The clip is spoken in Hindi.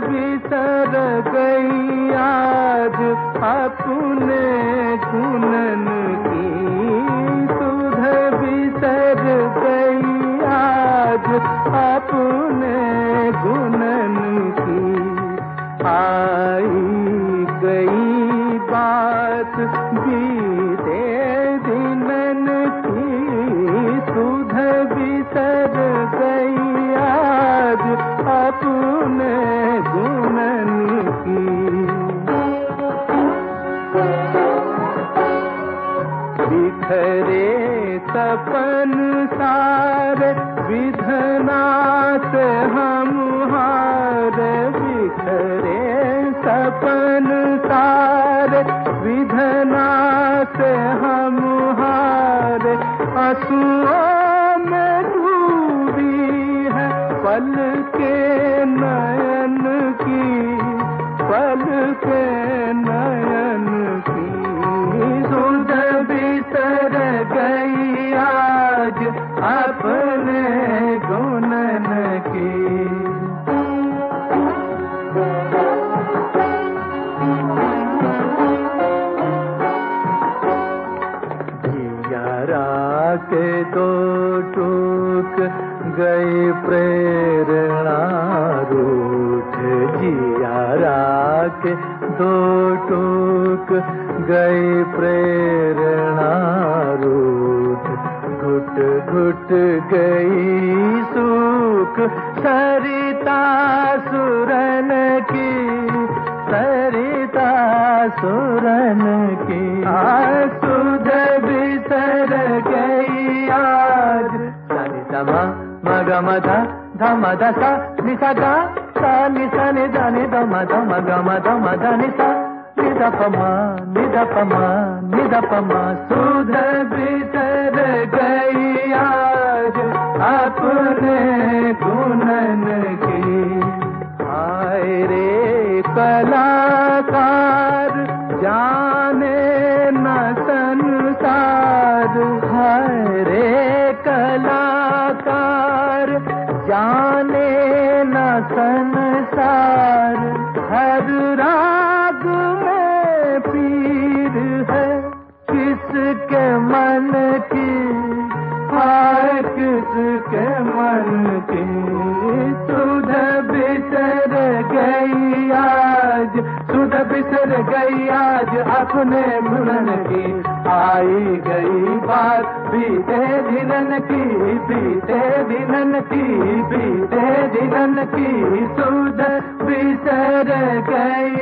बिसर गई आज अपने गुनन की सुध बिसर गई आज अपने गुनन की आई गई बात भी बिखरे सपन सारे, विधनाथ हम हार। बिखरे सपन सारे विधना से हम हार। आंसुओं में डूबी है पल के नयन की, पल के नयन के दो टूक गई प्रेरणा रूठ जियारा के दो टूक गई प्रेरणा रूठ घुट घुट गई सुख। सरिता सुरन की, सरिता सुरन की। सुध मध धम दसा निसा गा सा निसा नि धनि धम धम गम धम धनि सा निधपमा निधपमा निधपमा सुध बिसर गई आज अपने गुनन की। आए रे कलाकार, जाने संसार हर राग में पीर है। किसके मन की हाय किसके मन की सुध गई आज अपने मुनन की। आई गई बात बीते दिनन की, बीते दिनन की, बीते दिनन की। सुध बिसर गई